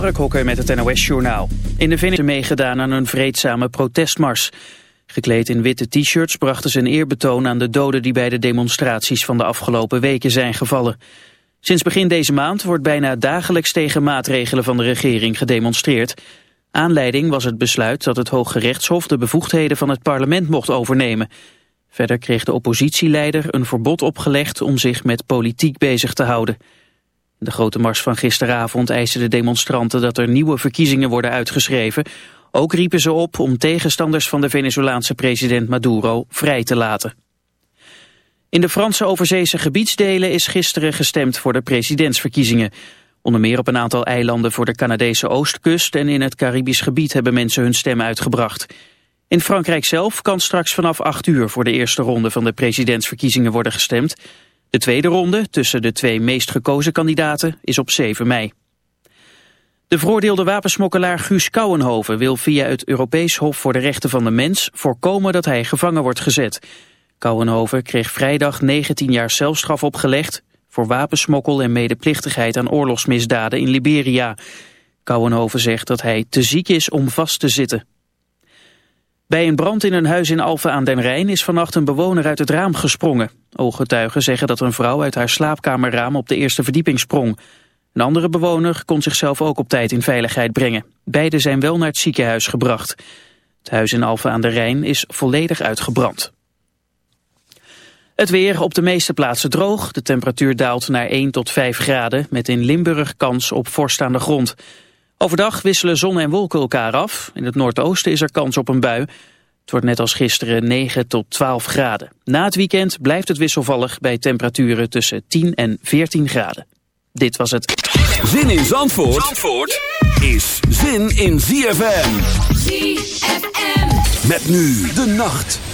Mark Hokker met het NOS-journaal. In de Venezuela meegedaan aan een vreedzame protestmars. Gekleed in witte t-shirts brachten ze een eerbetoon aan de doden... die bij de demonstraties van de afgelopen weken zijn gevallen. Sinds begin deze maand wordt bijna dagelijks tegen maatregelen van de regering gedemonstreerd. Aanleiding was het besluit dat het Hoge Rechtshof de bevoegdheden van het parlement mocht overnemen. Verder kreeg de oppositieleider een verbod opgelegd om zich met politiek bezig te houden. De grote mars van gisteravond eisten de demonstranten dat er nieuwe verkiezingen worden uitgeschreven. Ook riepen ze op om tegenstanders van de Venezolaanse president Maduro vrij te laten. In de Franse overzeese gebiedsdelen is gisteren gestemd voor de presidentsverkiezingen. Onder meer op een aantal eilanden voor de Canadese oostkust en in het Caribisch gebied hebben mensen hun stem uitgebracht. In Frankrijk zelf kan straks vanaf 8 uur voor de eerste ronde van de presidentsverkiezingen worden gestemd. De tweede ronde tussen de twee meest gekozen kandidaten is op 7 mei. De veroordeelde wapensmokkelaar Guus Kouwenhoven wil via het Europees Hof voor de Rechten van de Mens voorkomen dat hij gevangen wordt gezet. Kouwenhoven kreeg vrijdag 19 jaar celstraf opgelegd voor wapensmokkel en medeplichtigheid aan oorlogsmisdaden in Liberia. Kouwenhoven zegt dat hij te ziek is om vast te zitten. Bij een brand in een huis in Alphen aan den Rijn is vannacht een bewoner uit het raam gesprongen. Ooggetuigen zeggen dat een vrouw uit haar slaapkamerraam op de eerste verdieping sprong. Een andere bewoner kon zichzelf ook op tijd in veiligheid brengen. Beiden zijn wel naar het ziekenhuis gebracht. Het huis in Alphen aan den Rijn is volledig uitgebrand. Het weer op de meeste plaatsen droog. De temperatuur daalt naar 1 tot 5 graden... met in Limburg kans op vorst aan de grond. Overdag wisselen zon en wolken elkaar af. In het noordoosten is er kans op een bui. Het wordt net als gisteren 9 tot 12 graden. Na het weekend blijft het wisselvallig bij temperaturen tussen 10 en 14 graden. Dit was het. Zin in Zandvoort, Zandvoort is zin in ZFM. ZFM. Met nu de nacht.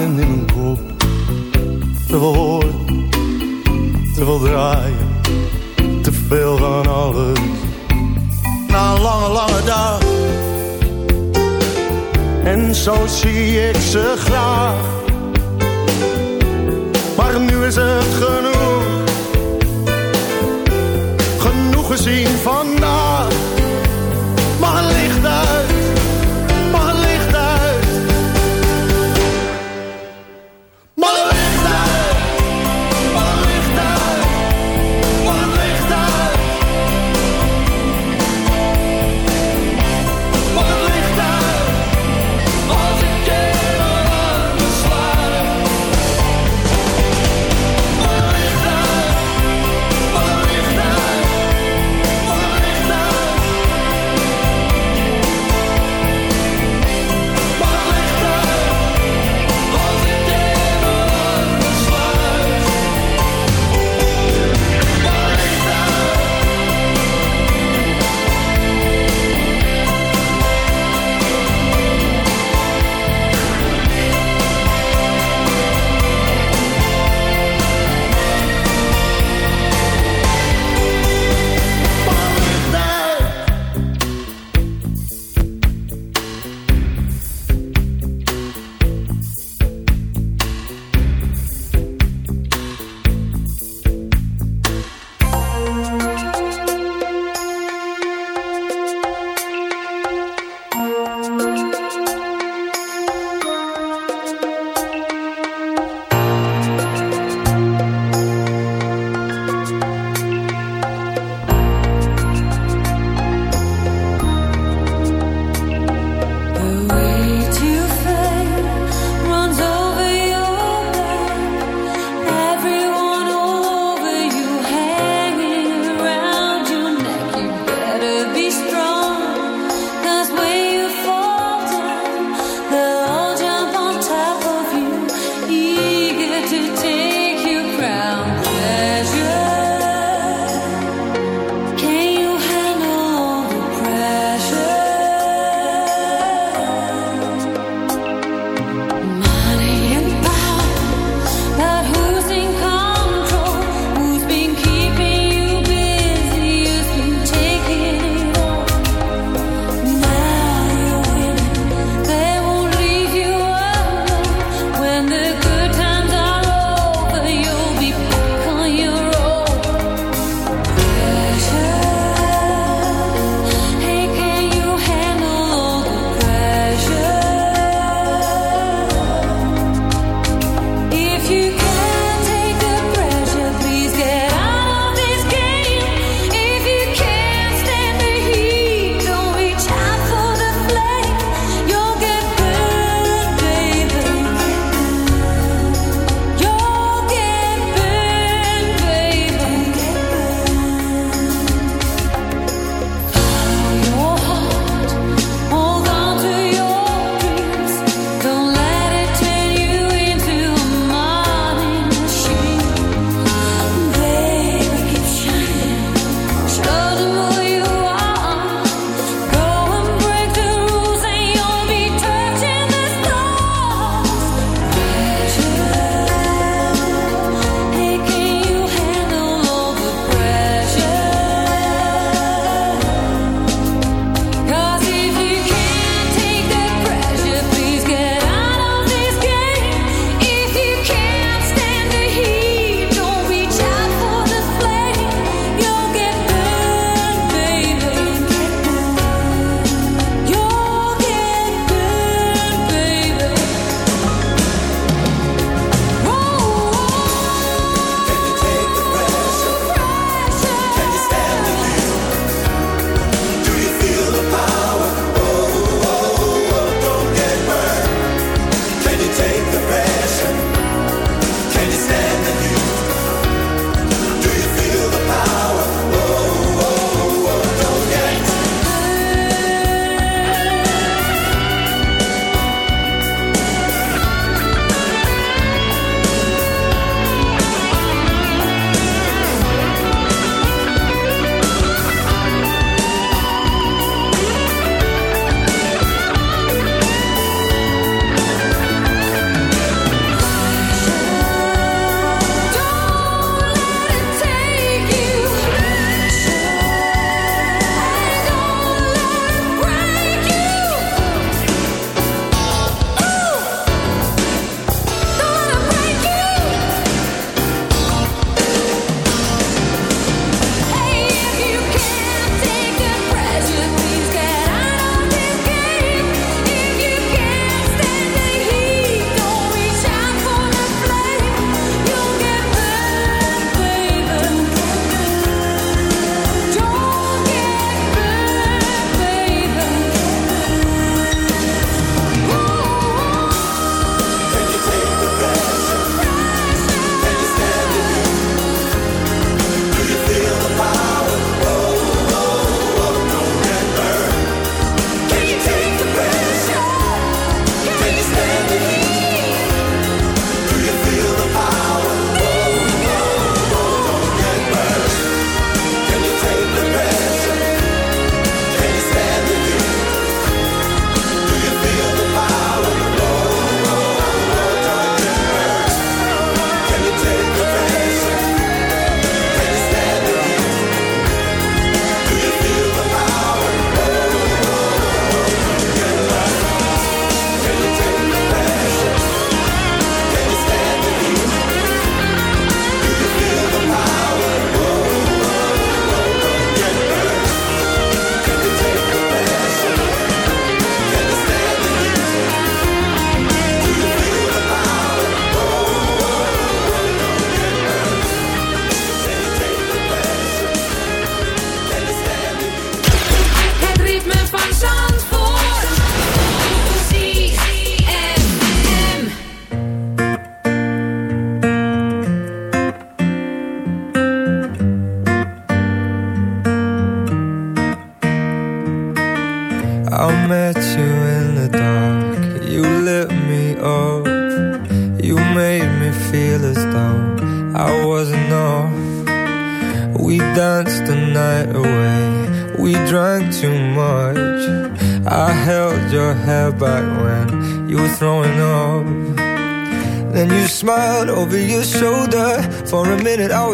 draaien in mijn kop. Te veel horen, te veel draaien, te veel van alles. Na een lange, lange dag En zo zie ik ze graag.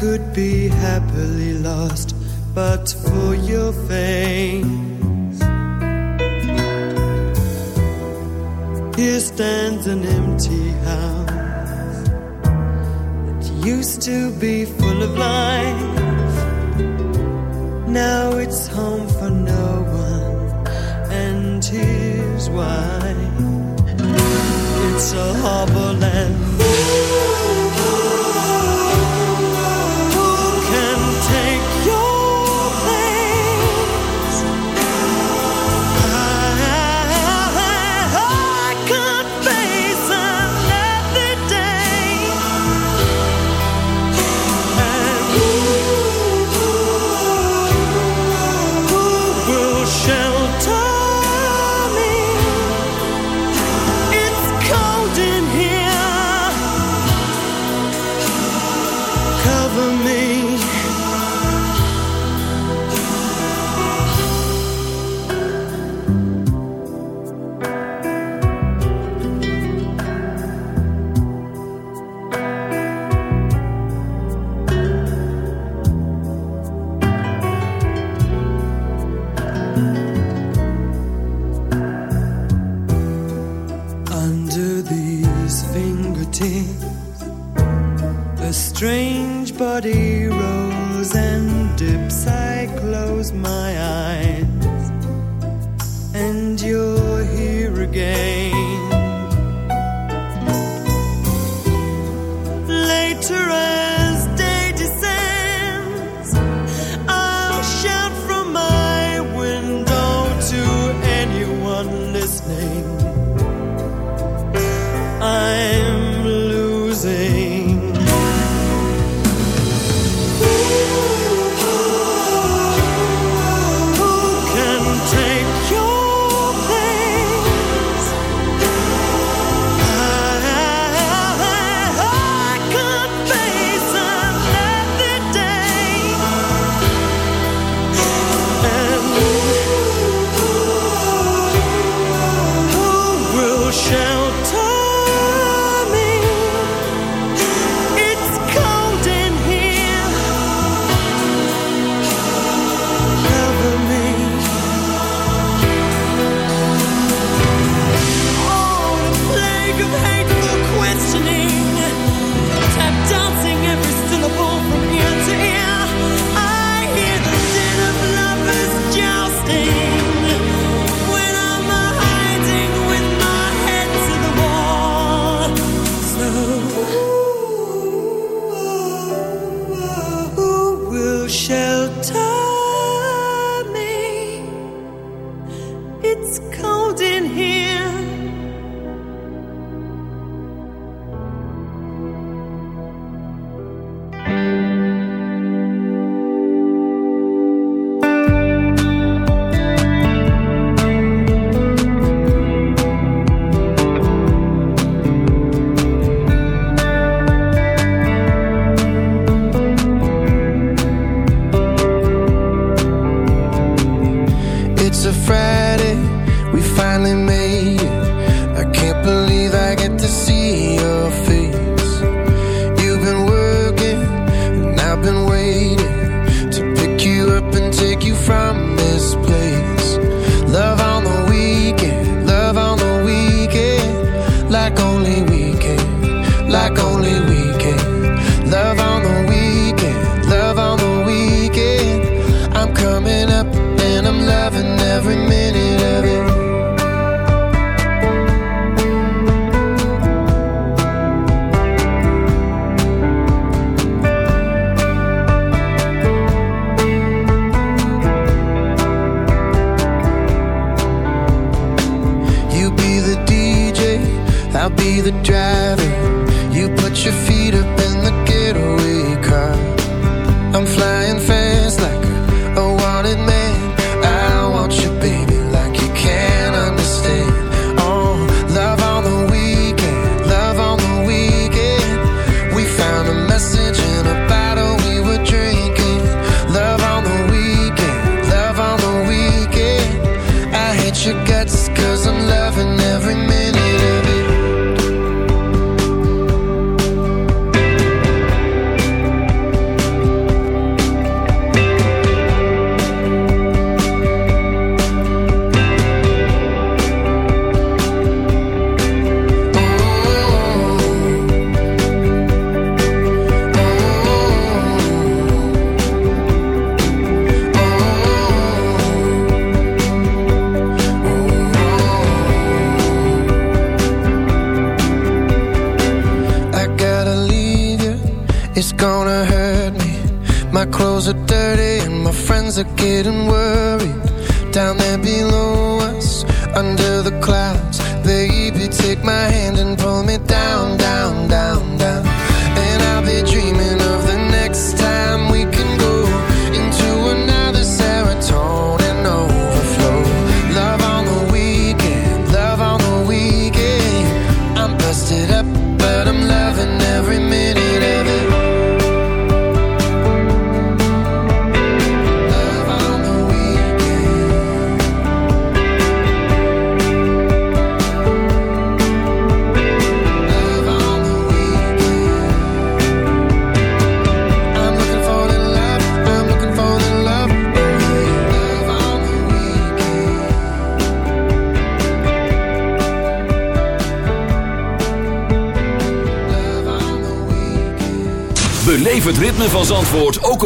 could be happily lost but for your face. Here stands an empty house that used to be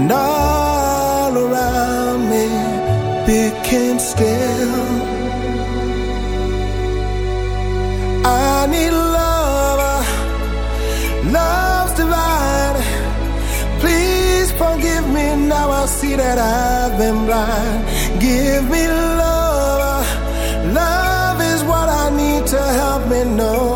and all around me became still. I need love, love's divine. Please forgive me now. I see that I've been blind. Give me love, love is what I need to help me know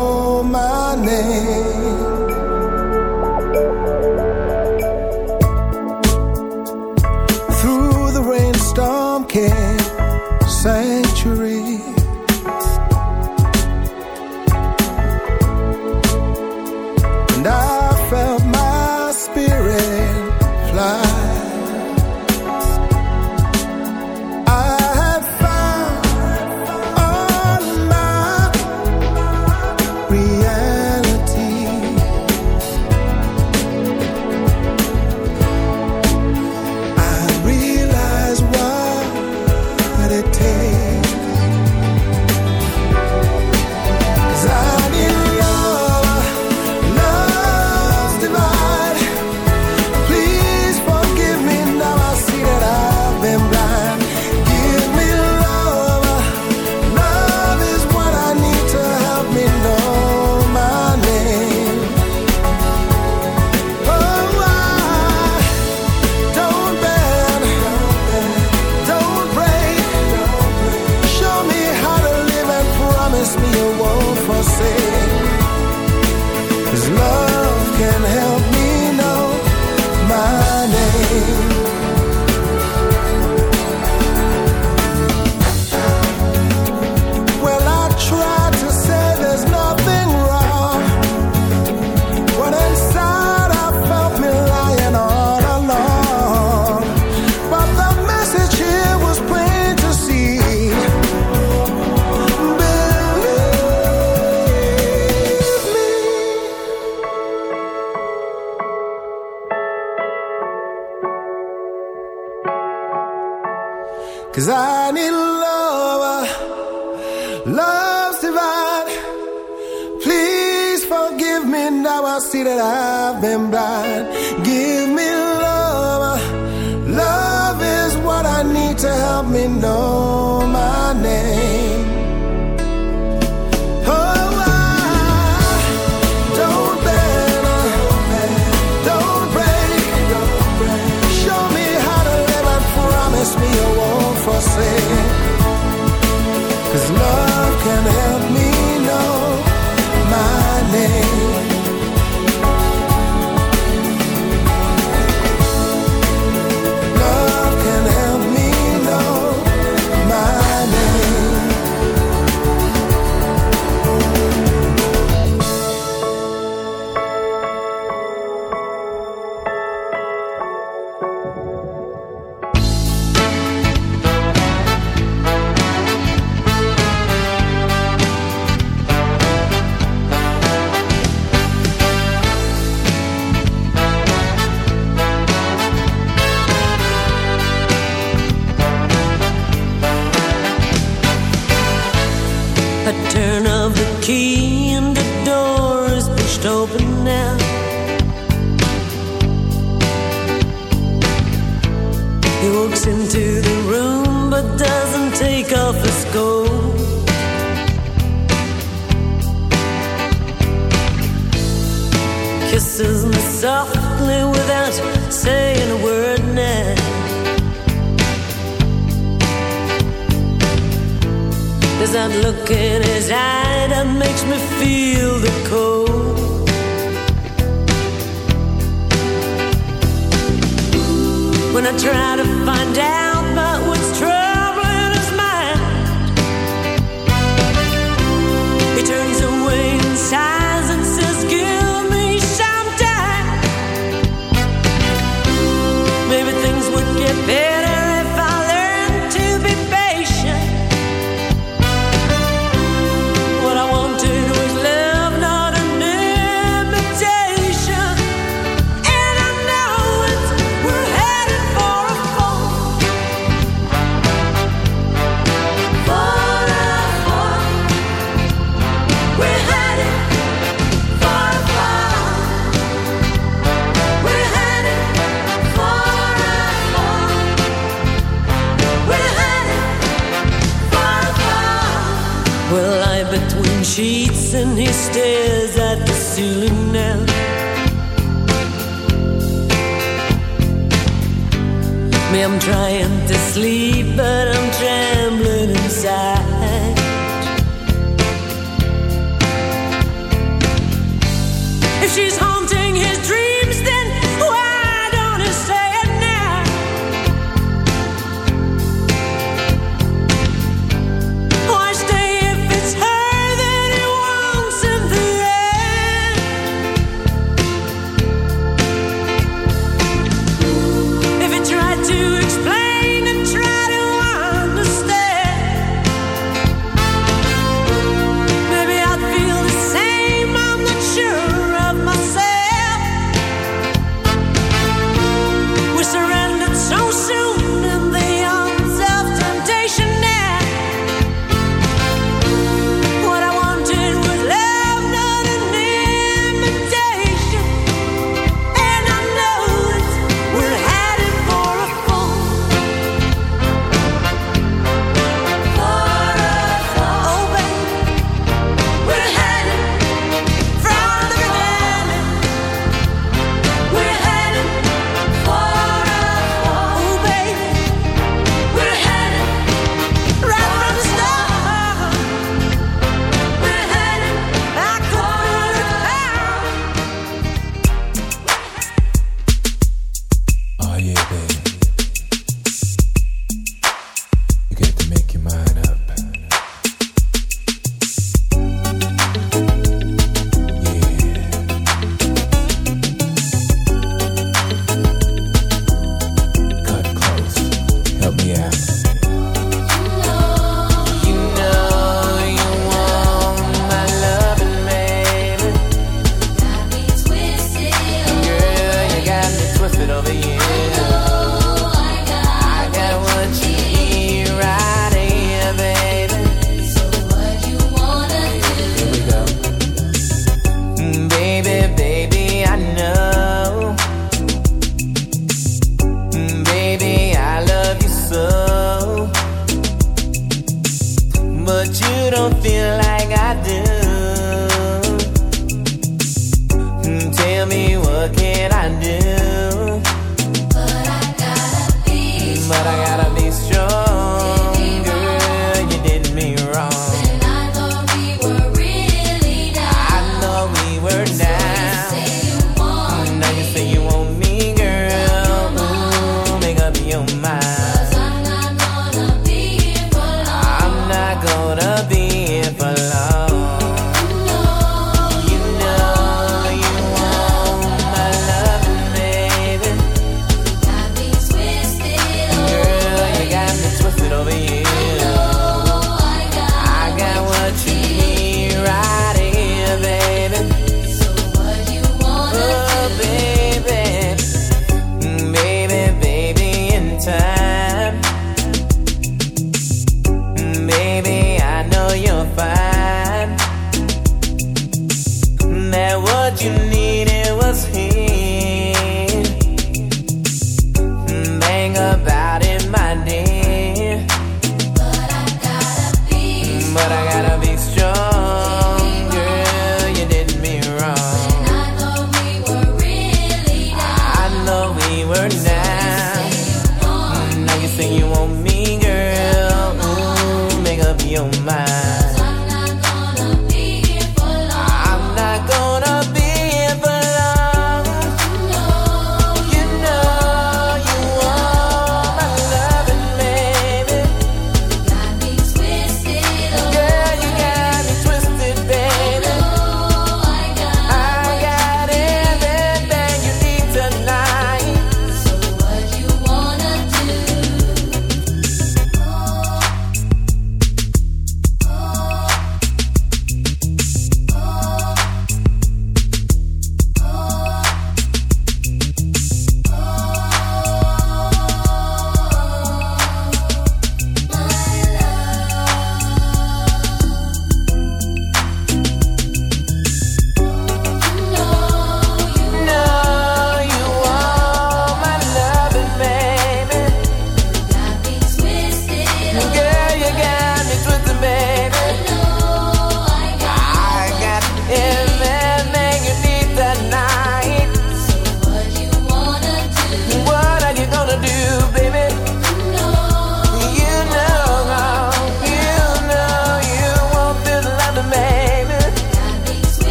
sleep,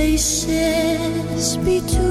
places between.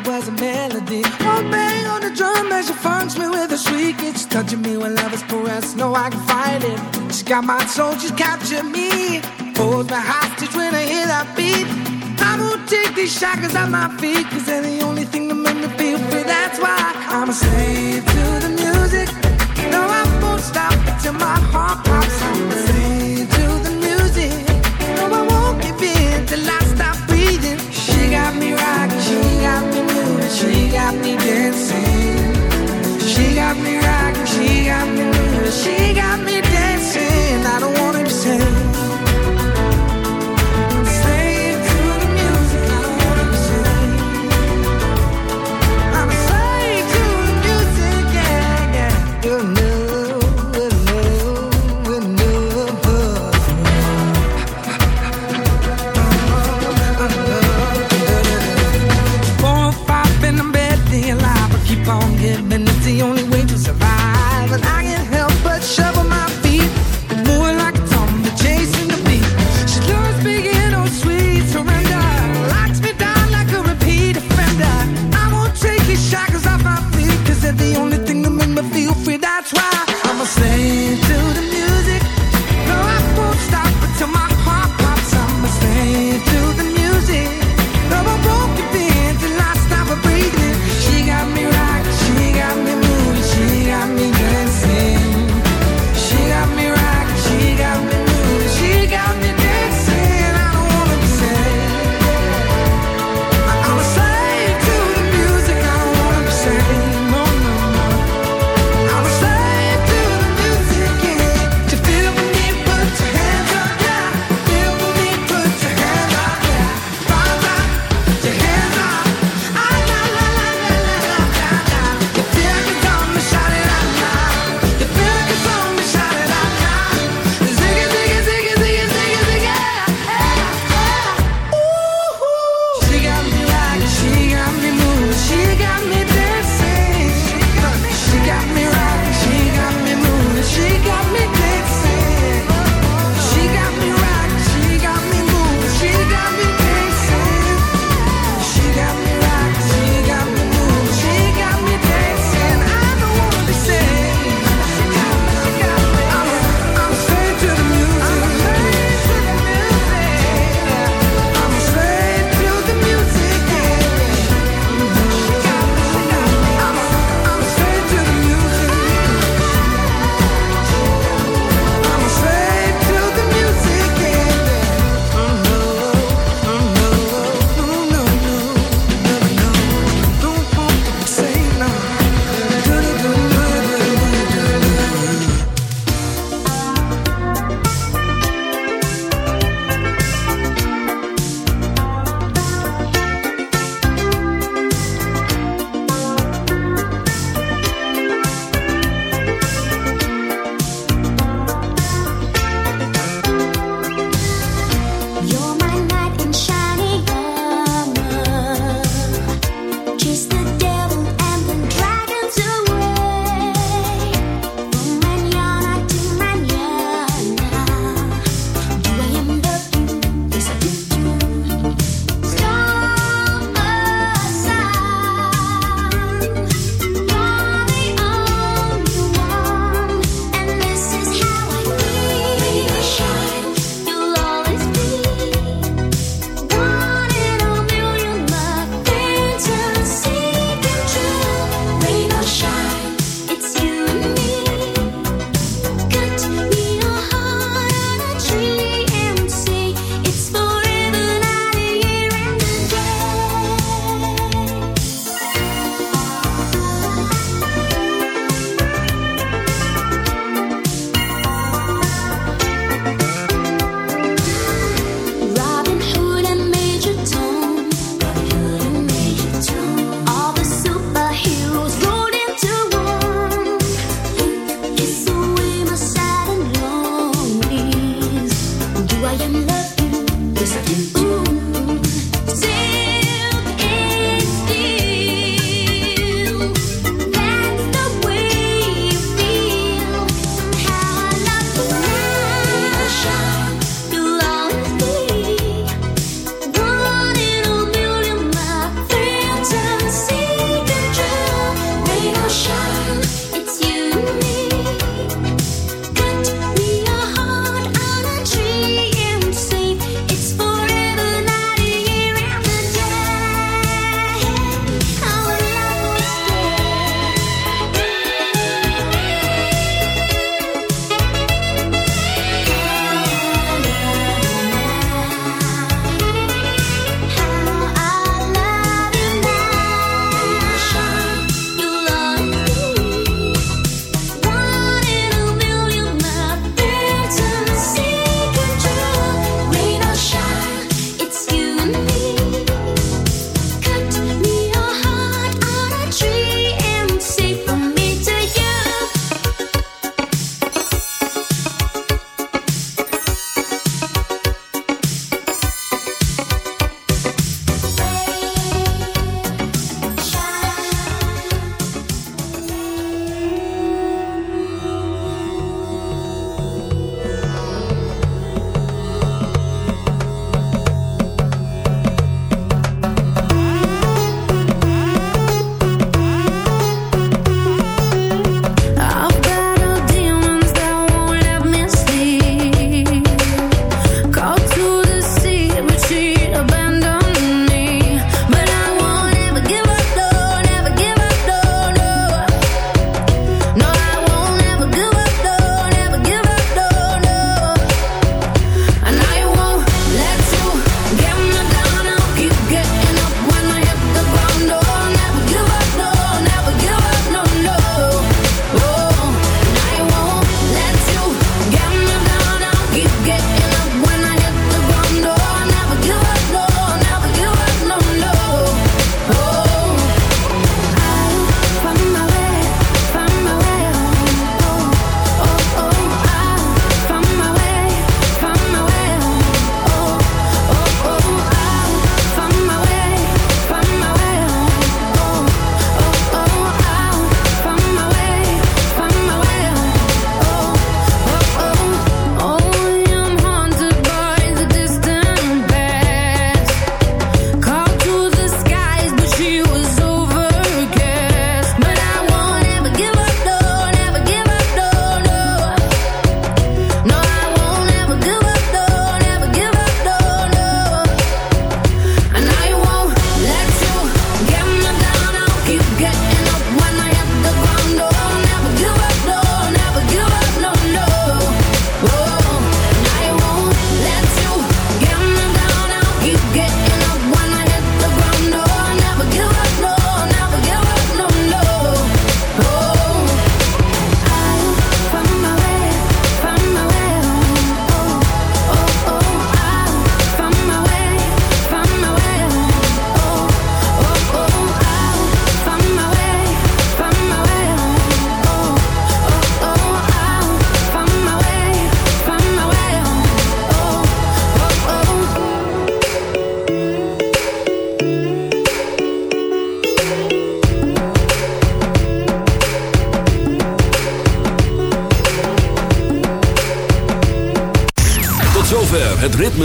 it was a melody. One bang on the drum as she funks me with a shriek. It's touching me when love is pressed. No, I can fight it. She's got my soul, she's captured me. Holds me hostage when I hear that beat. I won't take these shackles off my feet, cause they're the only thing that make me feel free. That's why I'm a slave to the music. No, I won't stop till my heart.